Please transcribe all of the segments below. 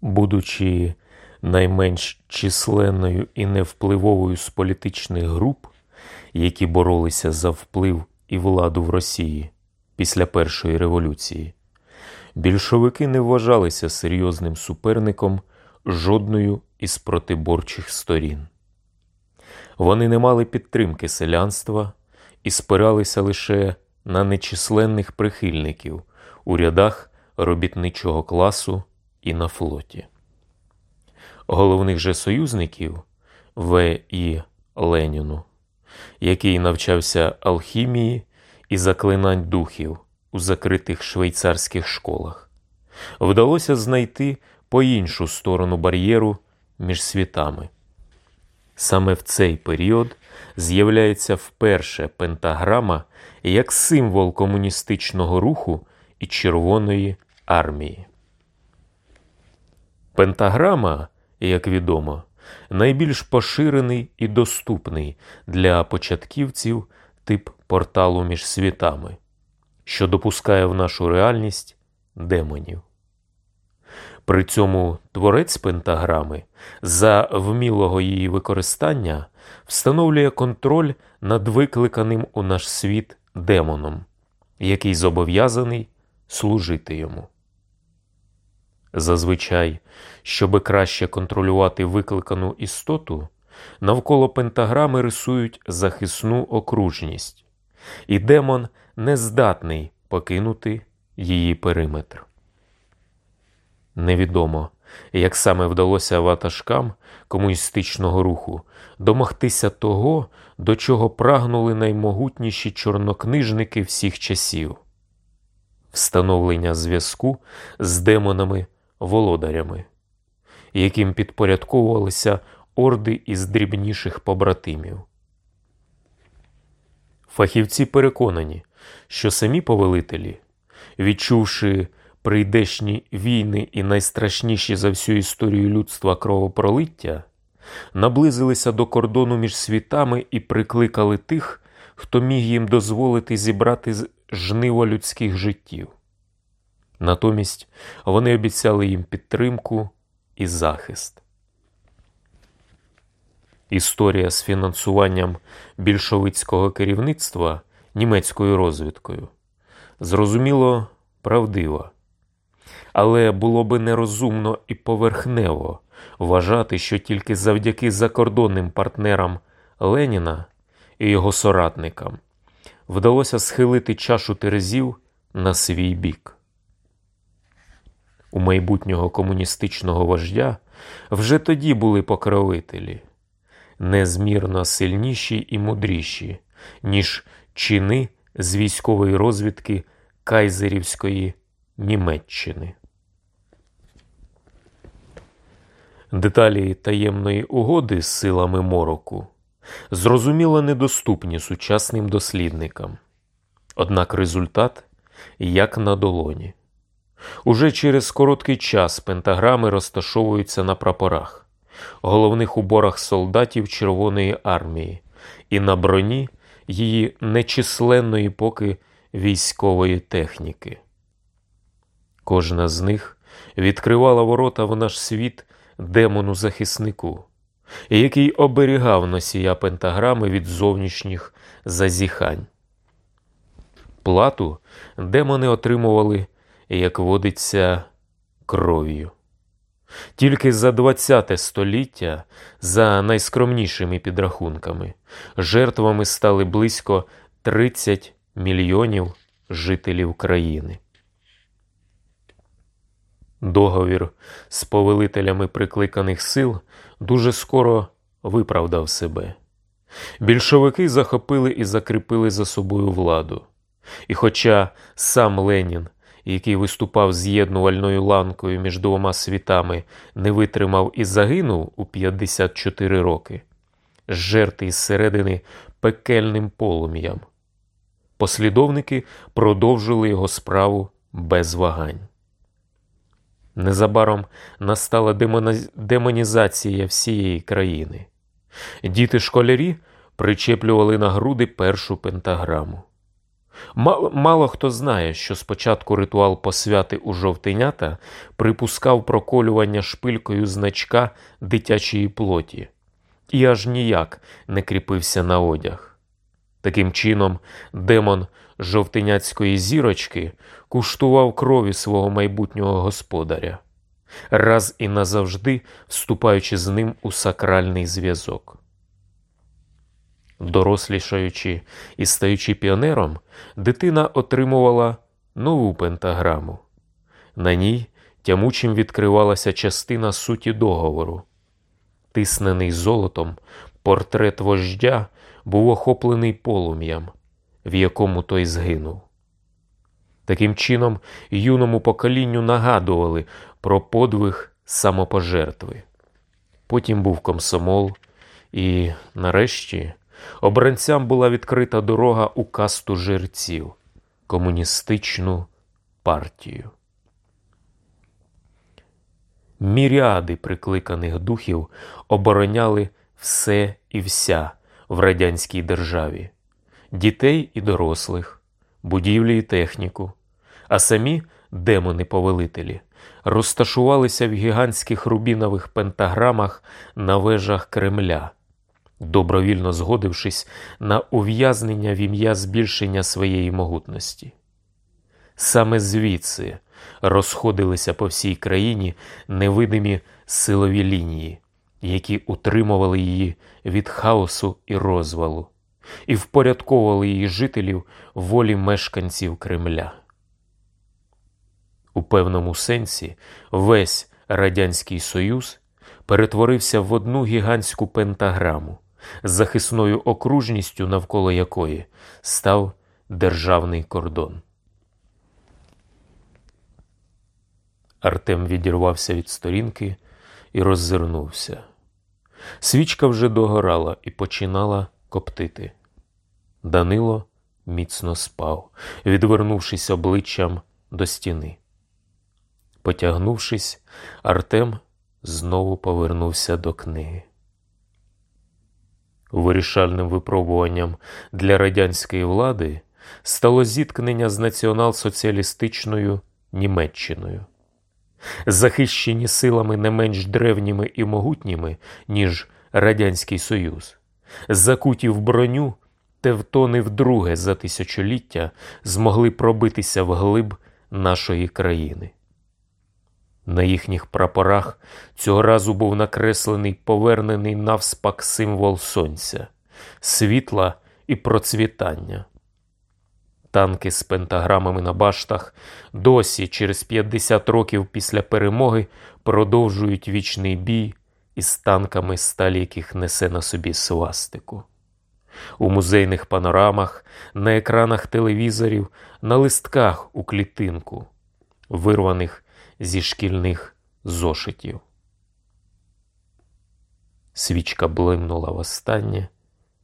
Будучи найменш численною і невпливовою з політичних груп, які боролися за вплив і владу в Росії після Першої революції, більшовики не вважалися серйозним суперником жодною із протиборчих сторін. Вони не мали підтримки селянства і спиралися лише на нечисленних прихильників у рядах робітничого класу і на флоті. Головних же союзників В. І. Леніну, який навчався алхімії і заклинань духів у закритих швейцарських школах, вдалося знайти по іншу сторону бар'єру між світами. Саме в цей період з'являється вперше пентаграма як символ комуністичного руху і Червоної армії. Пентаграма, як відомо, найбільш поширений і доступний для початківців тип порталу між світами, що допускає в нашу реальність демонів. При цьому творець пентаграми за вмілого її використання встановлює контроль над викликаним у наш світ демоном, який зобов'язаний служити йому. Зазвичай, щоби краще контролювати викликану істоту, навколо пентаграми рисують захисну окружність, і демон не здатний покинути її периметр. Невідомо, як саме вдалося ватажкам комуністичного руху домогтися того, до чого прагнули наймогутніші чорнокнижники всіх часів встановлення зв'язку з демонами-володарями, яким підпорядковувалися орди із дрібніших побратимів. Фахівці переконані, що самі повелителі, відчувши прийдешні війни і найстрашніші за всю історію людства кровопролиття, наблизилися до кордону між світами і прикликали тих, хто міг їм дозволити зібрати жниво людських життів. Натомість вони обіцяли їм підтримку і захист. Історія з фінансуванням більшовицького керівництва німецькою розвідкою зрозуміло правдива. Але було би нерозумно і поверхнево вважати, що тільки завдяки закордонним партнерам Леніна і його соратникам вдалося схилити чашу терезів на свій бік. У майбутнього комуністичного вождя вже тоді були покровителі, незмірно сильніші і мудріші, ніж чини з військової розвідки Кайзерівської Німеччини. Деталі таємної угоди з силами мороку зрозуміло недоступні сучасним дослідникам. Однак результат як на долоні. Уже через короткий час пентаграми розташовуються на прапорах, головних уборах солдатів Червоної армії і на броні її нечисленної поки військової техніки. Кожна з них відкривала ворота в наш світ демону захиснику, який оберігав носія пентаграми від зовнішніх зазіхань. Плату демони отримували, як водиться, кров'ю. Тільки за ХХ століття, за найскромнішими підрахунками, жертвами стали близько 30 мільйонів жителів країни. Договір з повелителями прикликаних сил дуже скоро виправдав себе. Більшовики захопили і закріпили за собою владу. І хоча сам Ленін, який виступав з'єднувальною ланкою між двома світами, не витримав і загинув у 54 роки, жертий зсередини пекельним полум'ям, послідовники продовжили його справу без вагань. Незабаром настала демонізація всієї країни. Діти школярі причеплювали на груди першу пентаграму. Мало, хто знає, що спочатку ритуал посвяти у жовтенята припускав проколювання шпилькою значка дитячої плоті і аж ніяк не кріпився на одяг. Таким чином, демон жовтеняцької зірочки куштував крові свого майбутнього господаря, раз і назавжди вступаючи з ним у сакральний зв'язок. Дорослішаючи і стаючи піонером, дитина отримувала нову пентаграму. На ній тямучим відкривалася частина суті договору. Тиснений золотом, портрет вождя був охоплений полум'ям, в якому той згинув. Таким чином, юному поколінню нагадували про подвиг самопожертви. Потім був комсомол, і, нарешті, обранцям була відкрита дорога у касту жерців, комуністичну партію. Міріади прикликаних духів обороняли все і вся в радянській державі, дітей і дорослих, будівлі і техніку, а самі демони-повелителі розташувалися в гігантських рубінових пентаграмах на вежах Кремля, добровільно згодившись на ув'язнення в ім'я збільшення своєї могутності. Саме звідси розходилися по всій країні невидимі силові лінії, які утримували її від хаосу і розвалу, і впорядковували її жителів волі мешканців Кремля. У певному сенсі весь Радянський Союз перетворився в одну гігантську пентаграму, захисною окружністю, навколо якої став державний кордон. Артем відірвався від сторінки і роззирнувся. Свічка вже догорала і починала коптити. Данило міцно спав, відвернувшись обличчям до стіни. Потягнувшись, Артем знову повернувся до книги. Вирішальним випробуванням для радянської влади стало зіткнення з націонал-соціалістичною Німеччиною. Захищені силами не менш древніми і могутніми, ніж Радянський Союз, закуті в броню, тевтони вдруге за тисячоліття змогли пробитися вглиб нашої країни. На їхніх прапорах цього разу був накреслений повернений навспак символ сонця, світла і процвітання. Танки з пентаграмами на баштах досі, через 50 років після перемоги, продовжують вічний бій із танками, сталі яких несе на собі свастику. У музейних панорамах, на екранах телевізорів, на листках у клітинку, вирваних зі шкільних зошитів. Свічка блимнула востаннє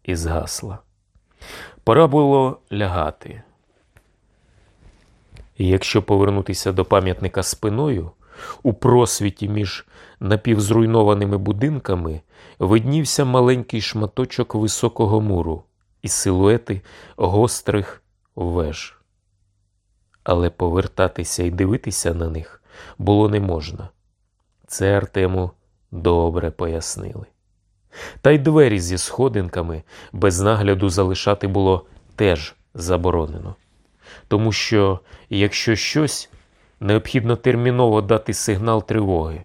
і згасла. Пора було лягати. І якщо повернутися до пам'ятника спиною, у просвіті між напівзруйнованими будинками виднівся маленький шматочок високого муру і силуети гострих веж. Але повертатися і дивитися на них було не можна. Це Артему добре пояснили. Та й двері зі сходинками без нагляду залишати було теж заборонено. Тому що, якщо щось, необхідно терміново дати сигнал тривоги,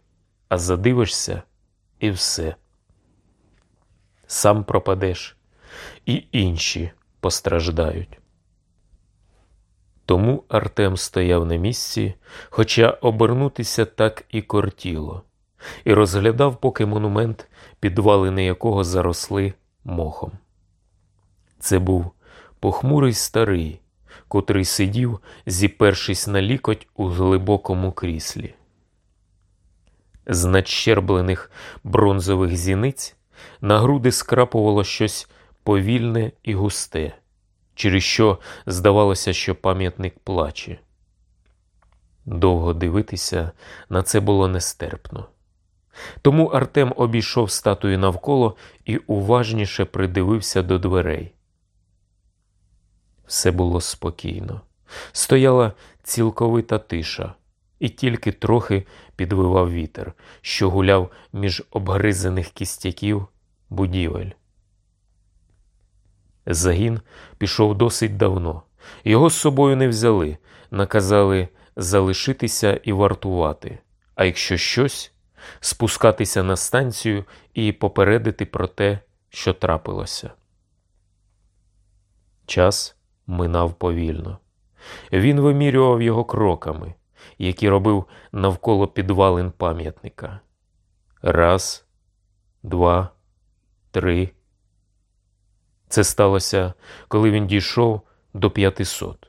а задивишся і все. Сам пропадеш, і інші постраждають. Тому Артем стояв на місці, хоча обернутися так і кортіло, і розглядав поки монумент, підвалини якого заросли мохом. Це був похмурий старий, котрий сидів, зіпершись на лікоть у глибокому кріслі. З надщерблених бронзових зіниць на груди скрапувало щось повільне і густе через що здавалося, що пам'ятник плаче. Довго дивитися на це було нестерпно. Тому Артем обійшов статую навколо і уважніше придивився до дверей. Все було спокійно. Стояла цілковита тиша, і тільки трохи підвивав вітер, що гуляв між обгризаних кістяків будівель. Загін пішов досить давно. Його з собою не взяли, наказали залишитися і вартувати, а якщо щось, спускатися на станцію і попередити про те, що трапилося. Час минав повільно. Він вимірював його кроками, які робив навколо підвалин пам'ятника. Раз, два, три. Це сталося, коли він дійшов до п'ятисот.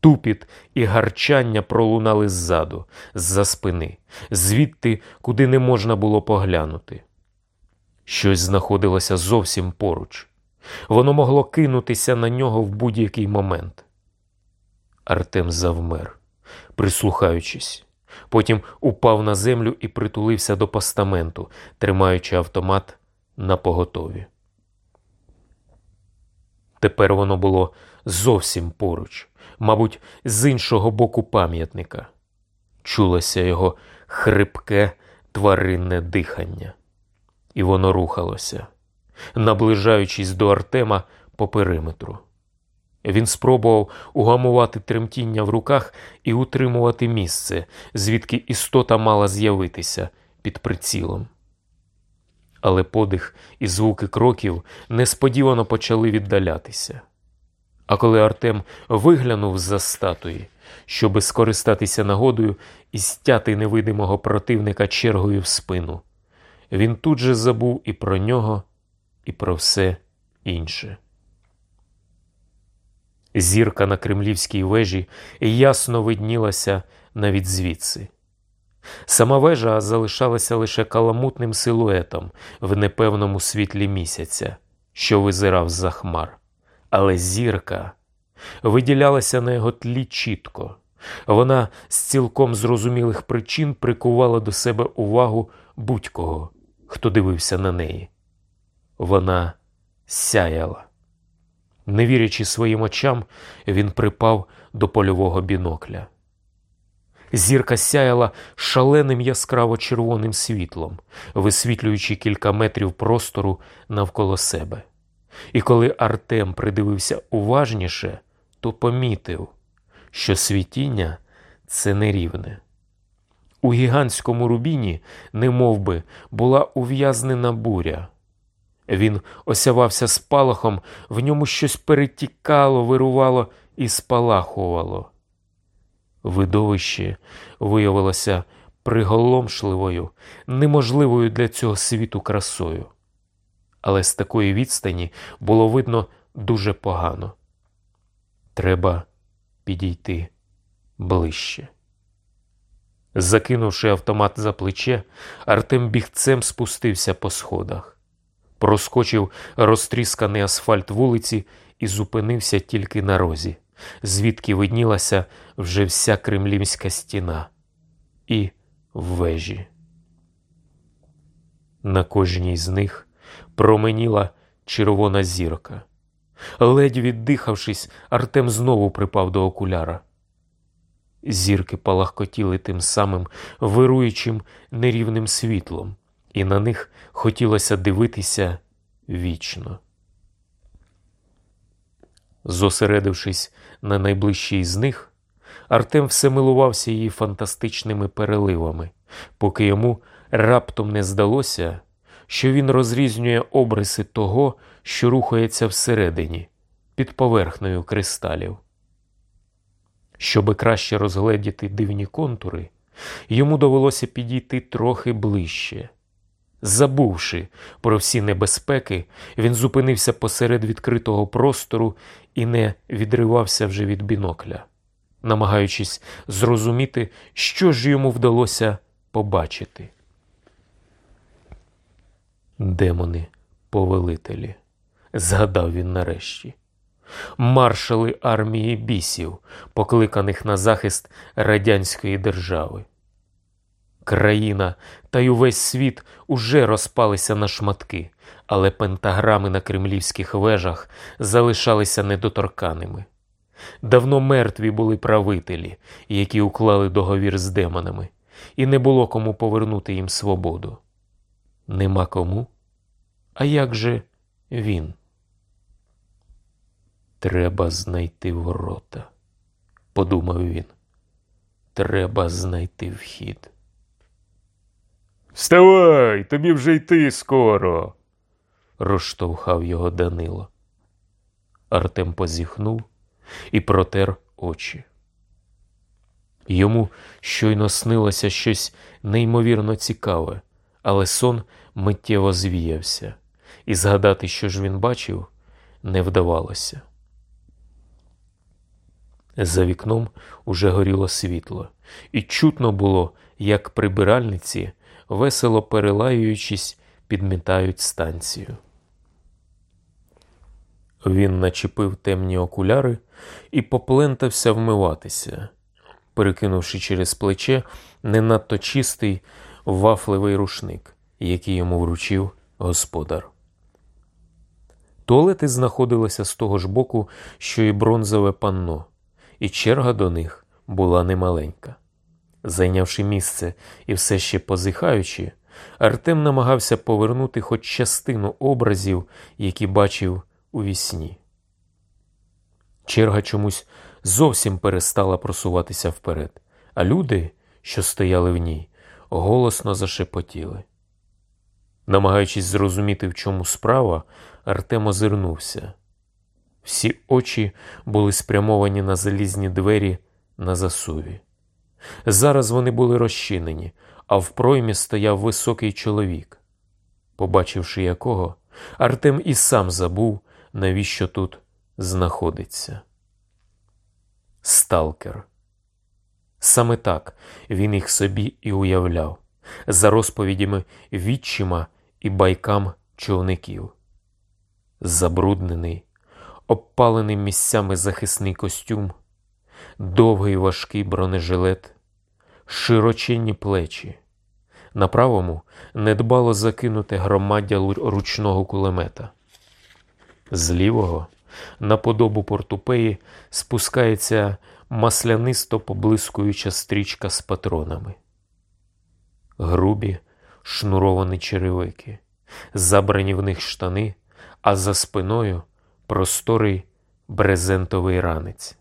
Тупіт і гарчання пролунали ззаду, з-за спини, звідти, куди не можна було поглянути. Щось знаходилося зовсім поруч. Воно могло кинутися на нього в будь-який момент. Артем завмер, прислухаючись. Потім упав на землю і притулився до постаменту, тримаючи автомат на поготові. Тепер воно було зовсім поруч, мабуть, з іншого боку пам'ятника. Чулося його хрипке тваринне дихання, і воно рухалося, наближаючись до Артема по периметру. Він спробував угамувати тремтіння в руках і утримувати місце, звідки істота мала з'явитися під прицілом. Але подих і звуки кроків несподівано почали віддалятися. А коли Артем виглянув з-за статуї, щоби скористатися нагодою і стяти невидимого противника чергою в спину, він тут же забув і про нього, і про все інше. Зірка на кремлівській вежі ясно виднілася навіть звідси. Сама вежа залишалася лише каламутним силуетом в непевному світлі місяця, що визирав з-за хмар. Але зірка виділялася на його тлі чітко. Вона з цілком зрозумілих причин прикувала до себе увагу будь-кого, хто дивився на неї. Вона сяяла. Не вірячи своїм очам, він припав до польового бінокля. Зірка сяяла шаленим яскраво червоним світлом, висвітлюючи кілька метрів простору навколо себе. І коли Артем придивився уважніше, то помітив, що світіння це нерівне. У гігантському рубіні, не би, була ув'язнена буря. Він осявався спалахом, в ньому щось перетікало, вирувало і спалахувало. Видовище виявилося приголомшливою, неможливою для цього світу красою. Але з такої відстані було видно дуже погано. Треба підійти ближче. Закинувши автомат за плече, Артем бігцем спустився по сходах, проскочив розтрісканий асфальт вулиці і зупинився тільки на розі звідки виднілася вже вся кремлівська стіна і вежі. На кожній з них променіла червона зірка. Ледь віддихавшись, Артем знову припав до окуляра. Зірки палахкотіли тим самим вируючим нерівним світлом, і на них хотілося дивитися вічно. Зосередившись на найближчій з них, Артем все милувався її фантастичними переливами, поки йому раптом не здалося, що він розрізнює обриси того, що рухається всередині, під поверхнею кристалів. Щоби краще розгледіти дивні контури, йому довелося підійти трохи ближче. Забувши про всі небезпеки, він зупинився посеред відкритого простору і не відривався вже від бінокля, намагаючись зрозуміти, що ж йому вдалося побачити. Демони повелителі, згадав він нарешті, маршали армії бісів, покликаних на захист радянської держави. Країна та й увесь світ уже розпалися на шматки, але пентаграми на кремлівських вежах залишалися недоторканими. Давно мертві були правителі, які уклали договір з демонами, і не було кому повернути їм свободу. Нема кому? А як же він? Треба знайти ворота, подумав він. Треба знайти вхід. Вставай, тобі вже йти скоро, розштовхав його Данило. Артем позіхнув і протер очі. Йому щойно снилося щось неймовірно цікаве, але сон миттєво звіявся, і згадати, що ж він бачив, не вдавалося. За вікном уже горіло світло, і чутно було, як прибиральниці, весело перелаюючись, підмітають станцію. Він начепив темні окуляри і поплентався вмиватися, перекинувши через плече не надто чистий вафлевий рушник, який йому вручив господар. Туалети знаходилися з того ж боку, що і бронзове панно, і черга до них була немаленька. Зайнявши місце і все ще позихаючи, Артем намагався повернути хоч частину образів, які бачив у вісні. Черга чомусь зовсім перестала просуватися вперед, а люди, що стояли в ній, голосно зашепотіли. Намагаючись зрозуміти, в чому справа, Артем озирнувся. Всі очі були спрямовані на залізні двері на засуві. Зараз вони були розчинені, а в проймі стояв високий чоловік. Побачивши якого, Артем і сам забув, навіщо тут знаходиться. Сталкер. Саме так він їх собі і уявляв, за розповідями відчима і байкам човників. Забруднений, обпалений місцями захисний костюм, довгий важкий бронежилет, широченні плечі. На правому недбало закинуте громаддя ручного кулемета. З лівого на подобу портупеї спускається маслянисто поблискуюча стрічка з патронами. Грубі шнуровані черевики, забрані в них штани, а за спиною просторий брезентовий ранець.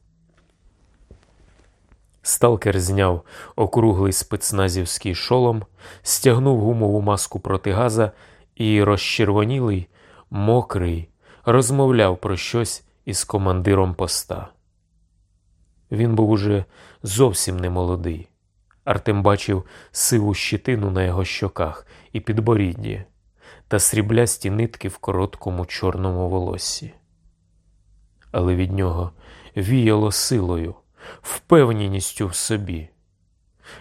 Сталкер зняв округлий спецназівський шолом, стягнув гумову маску протигаза і розчервонілий, мокрий, розмовляв про щось із командиром поста. Він був уже зовсім не молодий. Артем бачив сиву щитину на його щоках і підборідді та сріблясті нитки в короткому чорному волоссі. Але від нього віяло силою, впевненістю в собі.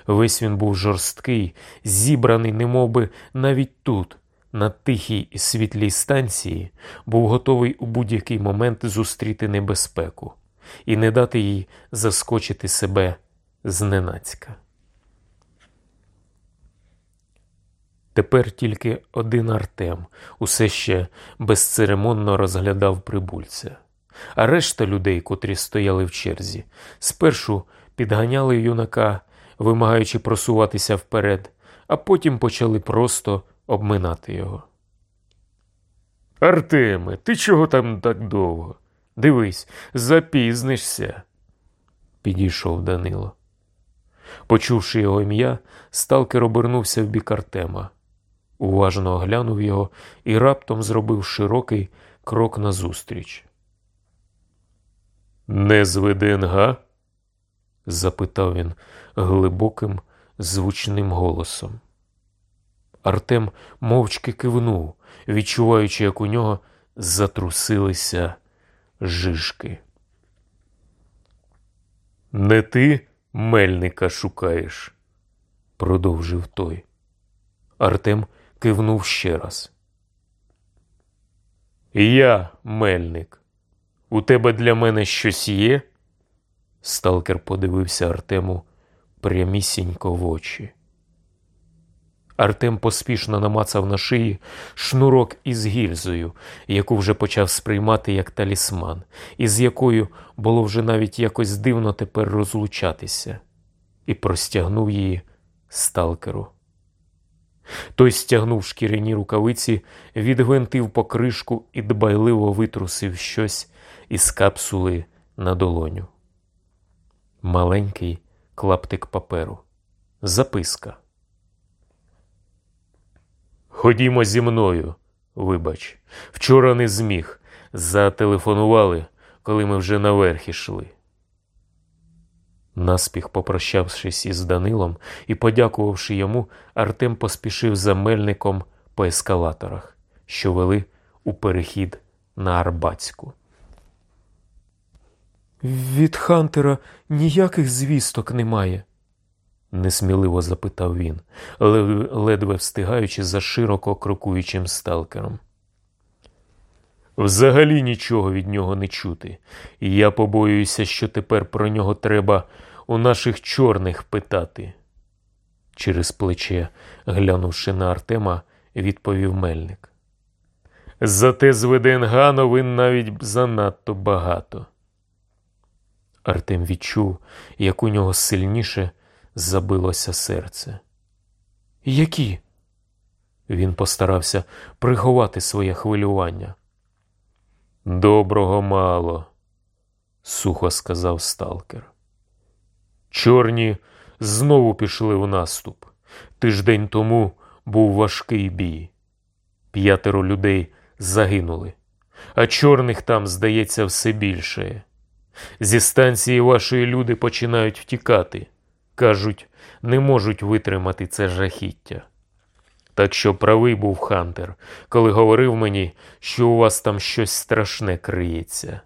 Весь він був жорсткий, зібраний, немовби навіть тут, на тихій і світлій станції, був готовий у будь-який момент зустріти небезпеку і не дати їй заскочити себе зненацька. Тепер тільки один Артем усе ще безцеремонно розглядав прибульця, а решта людей, котрі стояли в черзі, спершу підганяли юнака, вимагаючи просуватися вперед, а потім почали просто обминати його. Артеме, ти чого там так довго? Дивись, запізнишся, підійшов Данило. Почувши його ім'я, сталкер обернувся в бік Артема, уважно оглянув його і раптом зробив широкий крок назустріч. Не зведен, га? запитав він глибоким, звучним голосом. Артем мовчки кивнув, відчуваючи, як у нього затрусилися жишки. Не ти мельника шукаєш, продовжив той. Артем кивнув ще раз. Я мельник. У тебе для мене щось є? Сталкер подивився Артему прямісінько в очі. Артем поспішно намацав на шиї шнурок із гільзою, яку вже почав сприймати як талісман, і з якою було вже навіть якось дивно тепер розлучатися, і простягнув її сталкеру. Той стягнув шкіряні рукавиці, відгвинтив покришку і дбайливо витрусив щось із капсули на долоню. Маленький клаптик паперу. Записка. Ходімо зі мною, вибач, вчора не зміг. Зателефонували, коли ми вже наверх ішли. Наспіх попрощавшись із Данилом і подякувавши йому, Артем поспішив за мельником по ескалаторах, що вели у перехід на Арбатську. Від Хантера ніяких звісток немає, несміливо запитав він, ледве встигаючи за широко крокуючим сталкером. Взагалі нічого від нього не чути, і я побоююся, що тепер про нього треба у наших чорних питати. Через плече, глянувши на Артема, відповів мельник. Зате з ВДНГ новин навіть занадто багато. Артем відчув, як у нього сильніше забилося серце. Які? Він постарався приховати своє хвилювання. Доброго мало, сухо сказав сталкер. Чорні знову пішли в наступ. Тиждень тому був важкий бій. П'ятеро людей загинули, а чорних там, здається, все більше. Зі станції вашої люди починають втікати. Кажуть, не можуть витримати це жахіття. Так що правий був Хантер, коли говорив мені, що у вас там щось страшне криється.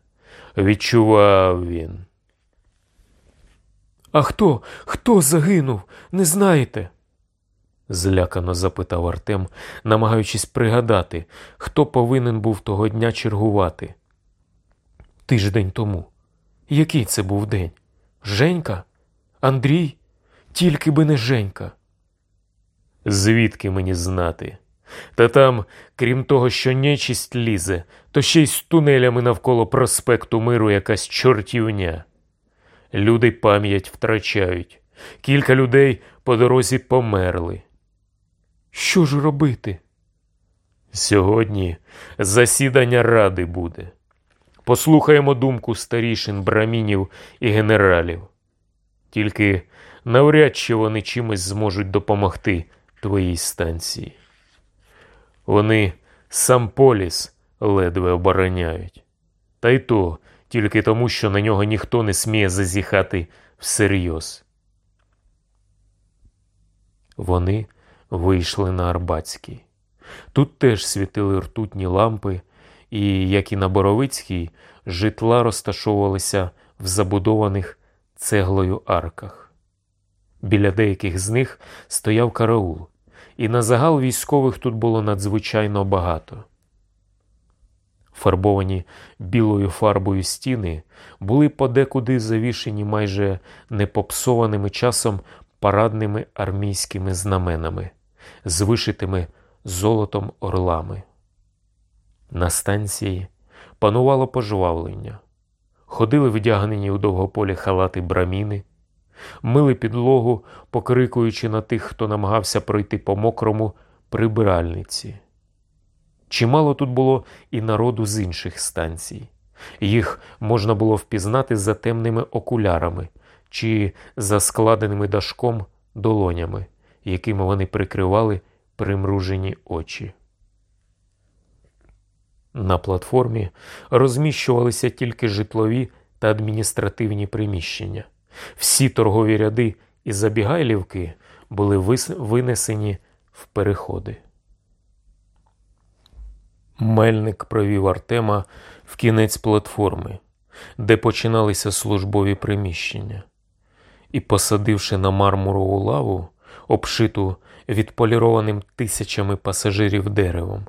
Відчував він. А хто? Хто загинув? Не знаєте? злякано запитав Артем, намагаючись пригадати, хто повинен був того дня чергувати. Тиждень тому. Який це був день? Женька? Андрій? Тільки би не Женька. Звідки мені знати? Та там, крім того, що нечість лізе, то ще й з тунелями навколо проспекту миру якась чортівня. Люди пам'ять втрачають. Кілька людей по дорозі померли. Що ж робити? Сьогодні засідання ради буде. Послухаємо думку старішин, брамінів і генералів. Тільки навряд чи вони чимось зможуть допомогти твоїй станції. Вони сам поліс ледве обороняють. Та й то тільки тому, що на нього ніхто не сміє зазіхати всерйоз. Вони вийшли на Арбатський. Тут теж світили ртутні лампи, і, як і на Боровицькій, житла розташовувалися в забудованих цеглою арках. Біля деяких з них стояв караул, і на загал військових тут було надзвичайно багато. Фарбовані білою фарбою стіни були подекуди завішені майже непопсованими часом парадними армійськими знаменами, з вишитими золотом орлами. На станції панувало пожвавлення. Ходили вдягнені у довгополі халати браміни, мили підлогу, покрикуючи на тих, хто намагався пройти по мокрому прибиральниці. Чимало тут було і народу з інших станцій. Їх можна було впізнати за темними окулярами чи за складеними дашком долонями, якими вони прикривали примружені очі. На платформі розміщувалися тільки житлові та адміністративні приміщення. Всі торгові ряди і забігайлівки були винесені в переходи. Мельник провів Артема в кінець платформи, де починалися службові приміщення, і, посадивши на мармурову лаву, обшиту відполірованим тисячами пасажирів деревом,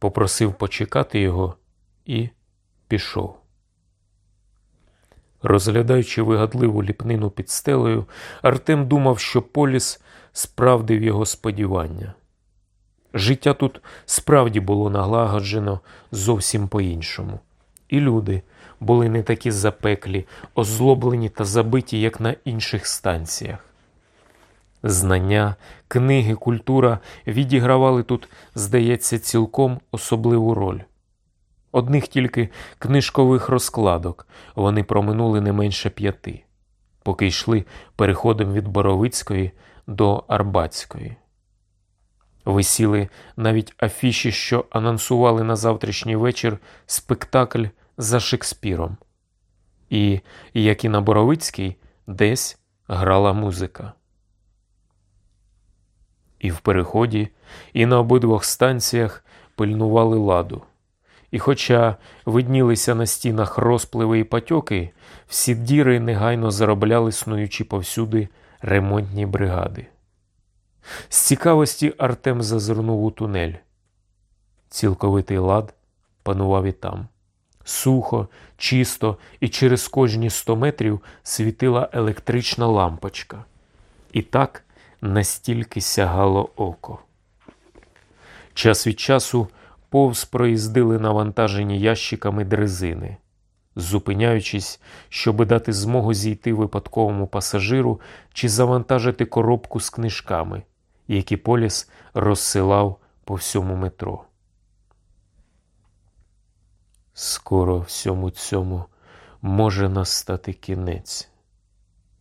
попросив почекати його і пішов. Розглядаючи вигадливу ліпнину під стелею, Артем думав, що поліс справдив його сподівання. Життя тут справді було налагоджено зовсім по-іншому, і люди були не такі запеклі, озлоблені та забиті, як на інших станціях. Знання, книги, культура відігравали тут, здається, цілком особливу роль. Одних тільки книжкових розкладок вони проминули не менше п'яти, поки йшли переходом від Боровицької до Арбатської. Висіли навіть афіші, що анонсували на завтрашній вечір спектакль за Шекспіром. І, як і на Боровицькій, десь грала музика. І в переході, і на обидвох станціях пильнували ладу. І, хоча виднілися на стінах розпливи і патьоки, всі діри негайно заробляли снуючи повсюди ремонтні бригади. З цікавості Артем зазирнув у тунель. Цілковитий лад панував і там. Сухо, чисто, і через кожні сто метрів світила електрична лампочка. І так настільки сягало око. Час від часу повз проїздили навантажені ящиками дрезини, зупиняючись, щоби дати змогу зійти випадковому пасажиру чи завантажити коробку з книжками, які Поліс розсилав по всьому метро. Скоро всьому цьому може настати кінець,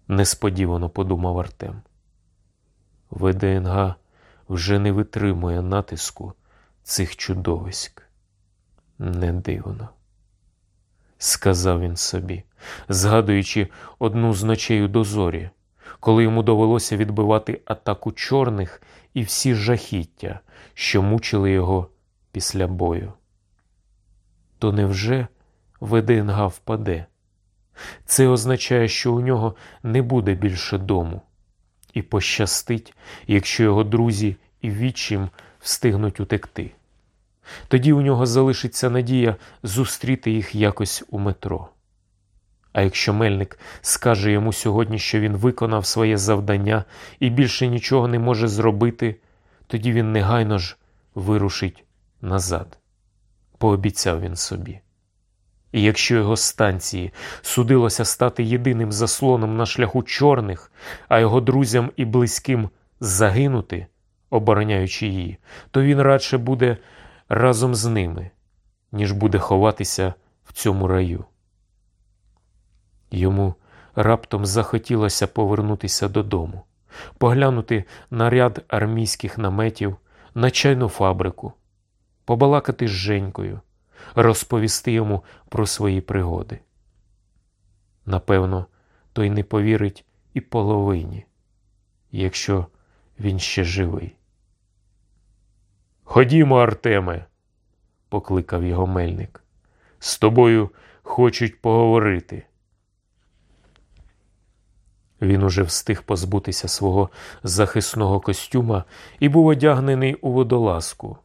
несподівано подумав Артем. ВДНГ вже не витримує натиску цих чудовиськ. Не дивно, сказав він собі, згадуючи одну з ночей у дозорі, коли йому довелося відбивати атаку чорних і всі жахіття, що мучили його після бою. То невже ВДНГ впаде? Це означає, що у нього не буде більше дому, і пощастить, якщо його друзі і відчим встигнуть утекти. Тоді у нього залишиться надія зустріти їх якось у метро. А якщо Мельник скаже йому сьогодні, що він виконав своє завдання і більше нічого не може зробити, тоді він негайно ж вирушить назад, пообіцяв він собі. І якщо його станції судилося стати єдиним заслоном на шляху чорних, а його друзям і близьким загинути, обороняючи її, то він радше буде разом з ними, ніж буде ховатися в цьому раю. Йому раптом захотілося повернутися додому, поглянути на ряд армійських наметів, на чайну фабрику, побалакати з Женькою, розповісти йому про свої пригоди. Напевно, той не повірить і половині, якщо він ще живий. Ходімо, Артеме, покликав його мельник. З тобою хочуть поговорити. Він уже встиг позбутися свого захисного костюма і був одягнений у водолазку,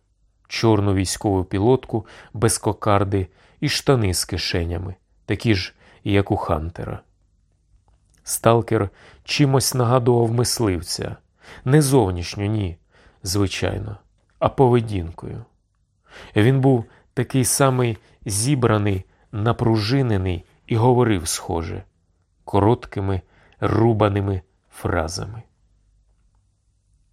чорну військову пілотку без кокарди і штани з кишенями, такі ж, як у Хантера. Сталкер чимось нагадував мисливця, не зовнішньо, ні, звичайно, а поведінкою. Він був такий самий зібраний, напружинений і говорив схоже, короткими, рубаними фразами.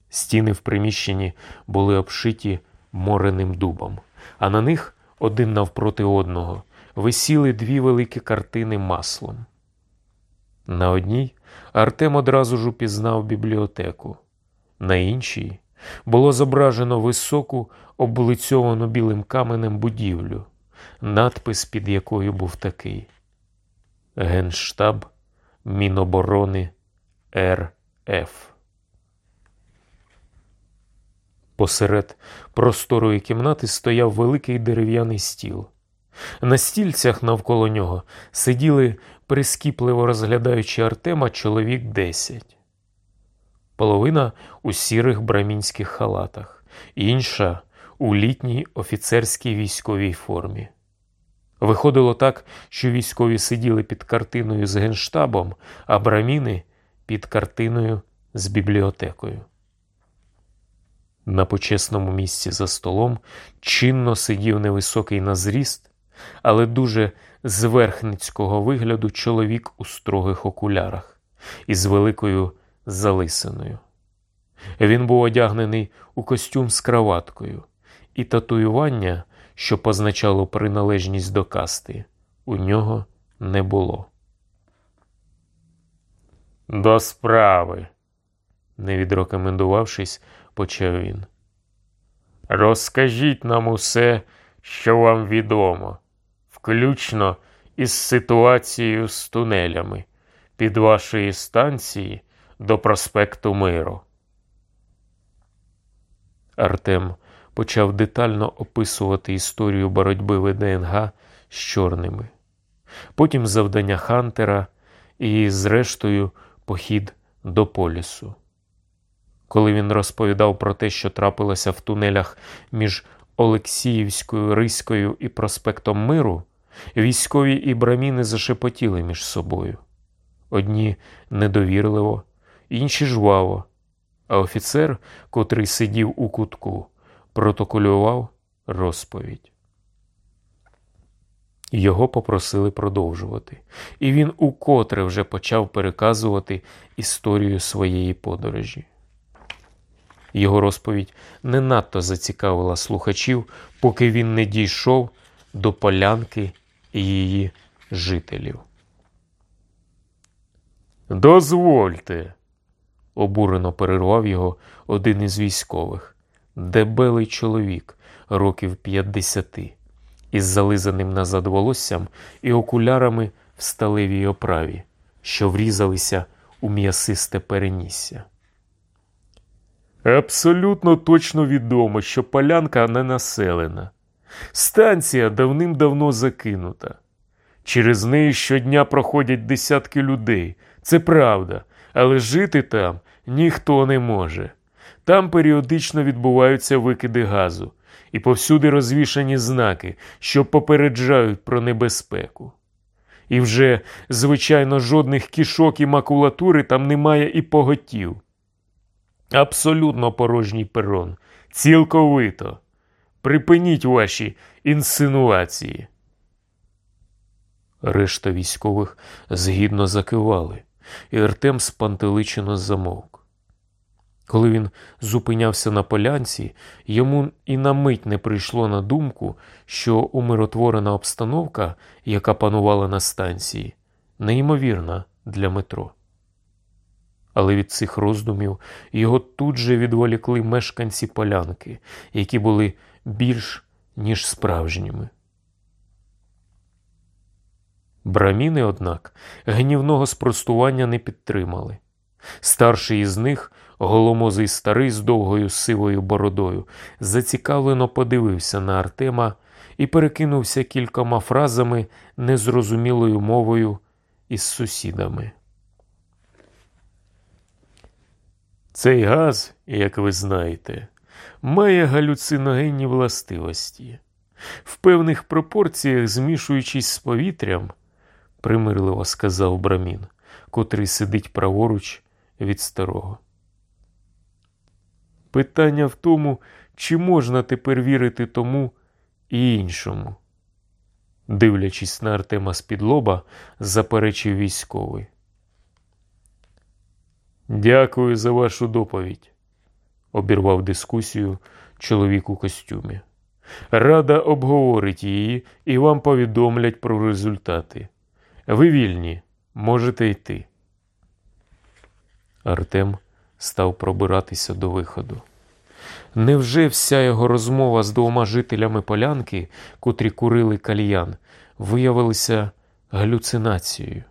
Стіни в приміщенні були обшиті мореним дубом, а на них один навпроти одного висіли дві великі картини маслом. На одній Артем одразу ж упізнав бібліотеку, на іншій було зображено високу, облицьовану білим каменем будівлю, надпис під якою був такий: Генштаб Міноборони РФ. Посеред просторої кімнати стояв великий дерев'яний стіл. На стільцях навколо нього сиділи, прискіпливо розглядаючи Артема, чоловік десять половина у сірих брамінських халатах, інша у літній офіцерській військовій формі. Виходило так, що військові сиділи під картиною з генштабом, а браміни під картиною з бібліотекою. На почесному місці за столом чинно сидів невисокий на зріст, але дуже зверхницького вигляду чоловік у строгих окулярах із великою залисиною. Він був одягнений у костюм з краваткою, і татуювання, що позначало приналежність до касти, у нього не було. До справи, не відрекомендувавшись, почав він. Розкажіть нам усе, що вам відомо, включно із ситуацією з тунелями під вашої станції до проспекту Миру. Артем почав детально описувати історію боротьби ВДНГ з чорними, потім завдання Хантера і, зрештою, похід до полісу. Коли він розповідав про те, що трапилося в тунелях між Олексіївською, Риською і проспектом Миру, військові і браміни зашепотіли між собою. Одні недовірливо, інші жваво, а офіцер, котрий сидів у кутку, протоколював розповідь. Його попросили продовжувати, і він укотре вже почав переказувати історію своєї подорожі. Його розповідь не надто зацікавила слухачів, поки він не дійшов до полянки її жителів. Дозвольте, обурено перервав його один із військових, дебелий чоловік років п'ятдесяти, із зализаним назад волоссям і окулярами в сталевій оправі, що врізалися у м'ясисте перенісся. Абсолютно точно відомо, що полянка не населена. Станція давним-давно закинута. Через неї щодня проходять десятки людей. Це правда, але жити там ніхто не може. Там періодично відбуваються викиди газу, і повсюди розвішані знаки, що попереджають про небезпеку. І вже, звичайно, жодних кішок і макулатури там немає і поготів. Абсолютно порожній перон. Цілковито. Припиніть ваші інсинуації. Решта військових згідно закивали, і Артем спантеличено замовк. Коли він зупинявся на полянці, йому і на мить не прийшло на думку, що умиротворена обстановка, яка панувала на станції, неймовірна для метро. Але від цих роздумів його тут же відволікли мешканці полянки, які були більш ніж справжніми. Браміни, однак, гнівного спростування не підтримали. Старший із них, голомозий старий з довгою сивою бородою, зацікавлено подивився на Артема і перекинувся кількома фразами незрозумілою мовою із сусідами. Цей газ, як ви знаєте, має галюциногенні властивості. В певних пропорціях, змішуючись з повітрям, примирливо сказав Брамін, котрий сидить праворуч від старого. Питання в тому, чи можна тепер вірити тому і іншому. Дивлячись на Артема з-під лоба, заперечив військовий. Дякую за вашу доповідь, обірвав дискусію чоловік у костюмі. Рада обговорить її і вам повідомлять про результати. Ви вільні, можете йти. Артем став пробиратися до виходу. Невже вся його розмова з двома жителями полянки, котрі курили кальян, виявилася галюцинацією?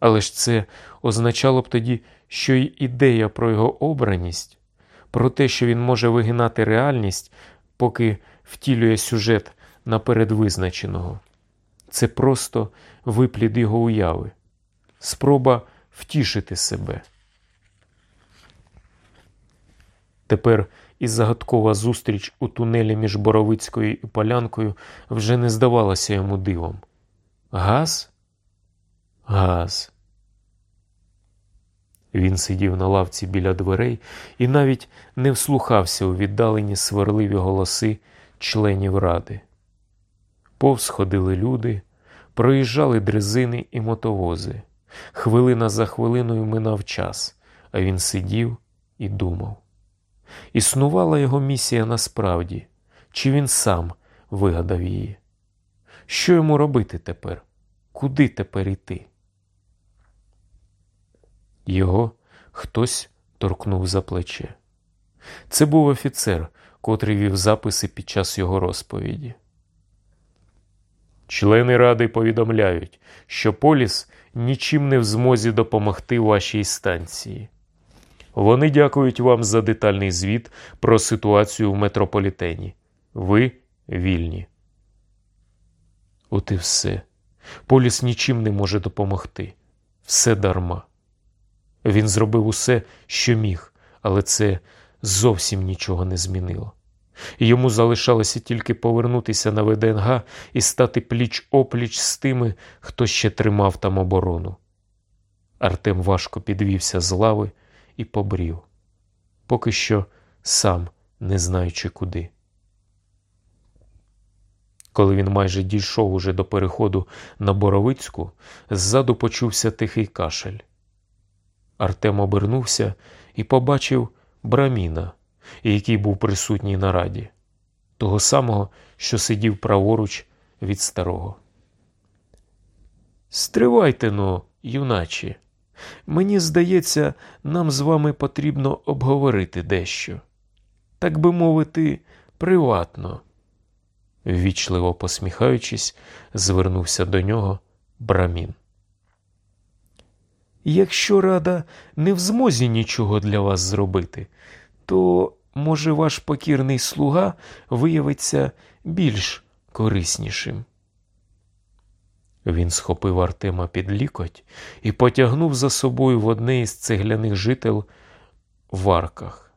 Але ж це означало б тоді, що й ідея про його обраність, про те, що він може вигинати реальність, поки втілює сюжет наперед визначеного. Це просто виплід його уяви, спроба втішити себе. Тепер і загадкова зустріч у тунелі між Боровицькою і Полянкою вже не здавалася йому дивом. Газ? Газ. Він сидів на лавці біля дверей і навіть не вслухався у віддалені сварливі голоси членів ради. Повз ходили люди, проїжджали дрезини і мотовози. Хвилина за хвилиною минав час, а він сидів і думав. Існувала його місія насправді, чи він сам вигадав її? Що йому робити тепер? Куди тепер іти? Його хтось торкнув за плече. Це був офіцер, котрий вів записи під час його розповіді. Члени ради повідомляють, що Поліс нічим не в змозі допомогти вашій станції. Вони дякують вам за детальний звіт про ситуацію в метрополітені. Ви вільні. От і все. Поліс нічим не може допомогти. Все дарма. Він зробив усе, що міг, але це зовсім нічого не змінило. Йому залишалося тільки повернутися на ВДНГ і стати пліч опліч з тими, хто ще тримав там оборону. Артем важко підвівся з лави і побрів, поки що сам не знаючи куди. Коли він майже дійшов уже до переходу на Боровицьку, ззаду почувся тихий кашель. Артем обернувся і побачив браміна, який був присутній на раді, того самого, що сидів праворуч від старого. Стривайте но, юначе. Мені здається, нам з вами потрібно обговорити дещо. Так би мовити, приватно. Ввічливо посміхаючись, звернувся до нього брамін. Якщо рада не в змозі нічого для вас зробити, то, може, ваш покірний слуга виявиться більш кориснішим. Він схопив Артема під лікоть і потягнув за собою в одне із цегляних жител в арках.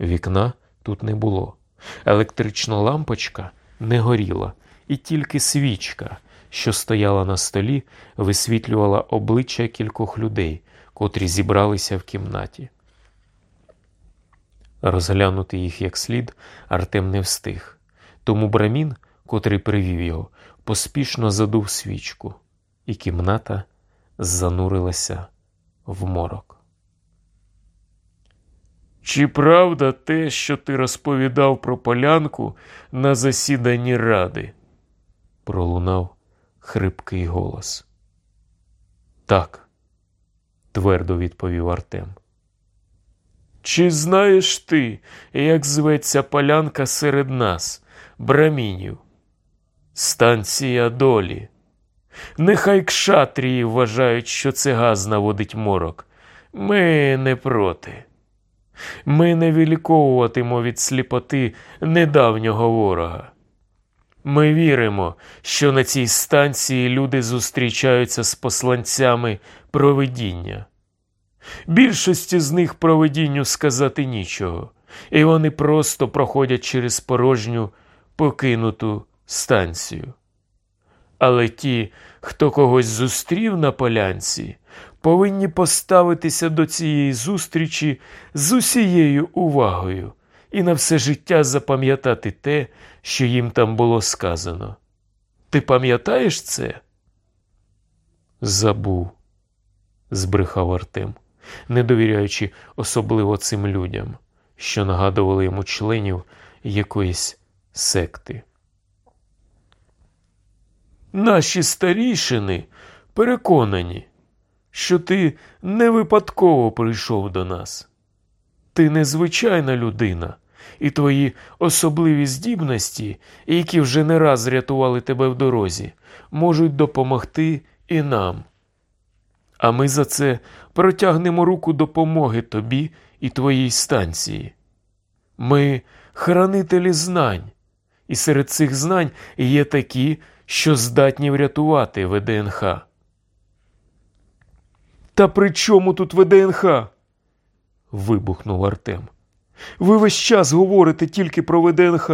Вікна тут не було. Електрична лампочка не горіла, і тільки свічка, що стояла на столі, висвітлювала обличчя кількох людей, котрі зібралися в кімнаті. Розглянути їх як слід Артем не встиг, тому брамін, котрий привів його, поспішно задув свічку, і кімната занурилася в морок. Чи правда те, що ти розповідав про полянку на засіданні ради? пролунав хрипкий голос. Так, твердо відповів Артем. Чи знаєш ти, як зветься полянка серед нас, брамінів? Станція долі. Нехай кшатрії вважають, що це газ наводить морок. Ми не проти. Ми не виліковуватимо від сліпоти недавнього ворога. Ми віримо, що на цій станції люди зустрічаються з посланцями провидіння. Більшості з них провидінню сказати нічого, і вони просто проходять через порожню покинуту станцію. Але ті, хто когось зустрів на полянці, повинні поставитися до цієї зустрічі з усією увагою і на все життя запам'ятати те, що їм там було сказано. Ти пам'ятаєш це? Забув, збрехав Артем, не довіряючи особливо цим людям, що нагадували йому членів якоїсь секти. Наші старішини переконані, що ти не випадково прийшов до нас. Ти незвичайна людина, і твої особливі здібності, які вже не раз рятували тебе в дорозі, можуть допомогти і нам. А ми за це протягнемо руку допомоги тобі і твоїй станції. Ми хранителі знань, і серед цих знань є такі, що здатні врятувати ВДНХ. Та при чому тут ВДНХ? вибухнув Артем. Ви весь час говорите тільки про ВДНХ.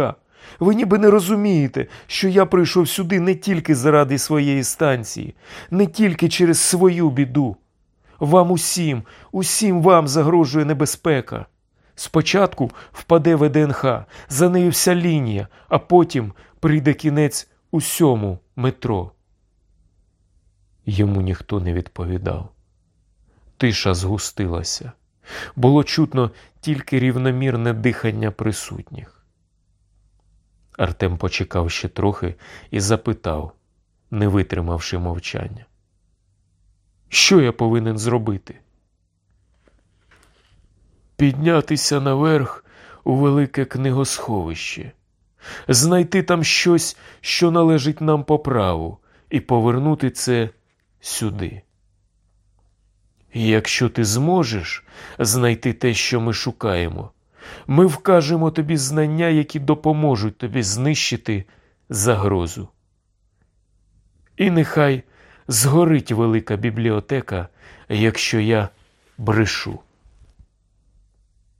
Ви ніби не розумієте, що я прийшов сюди не тільки заради своєї станції, не тільки через свою біду. Вам усім, усім вам загрожує небезпека. Спочатку впаде ВДНХ, за нею вся лінія, а потім прийде кінець усьому метро. Йому ніхто не відповідав. Тиша згустилася. Було чутно тільки рівномірне дихання присутніх. Артем почекав ще трохи і запитав, не витримавши мовчання. Що я повинен зробити? Піднятися наверх у велике книгосховище, знайти там щось, що належить нам по праву, і повернути це сюди. І якщо ти зможеш знайти те, що ми шукаємо, ми вкажемо тобі знання, які допоможуть тобі знищити загрозу. І нехай згорить велика бібліотека, якщо я брешу.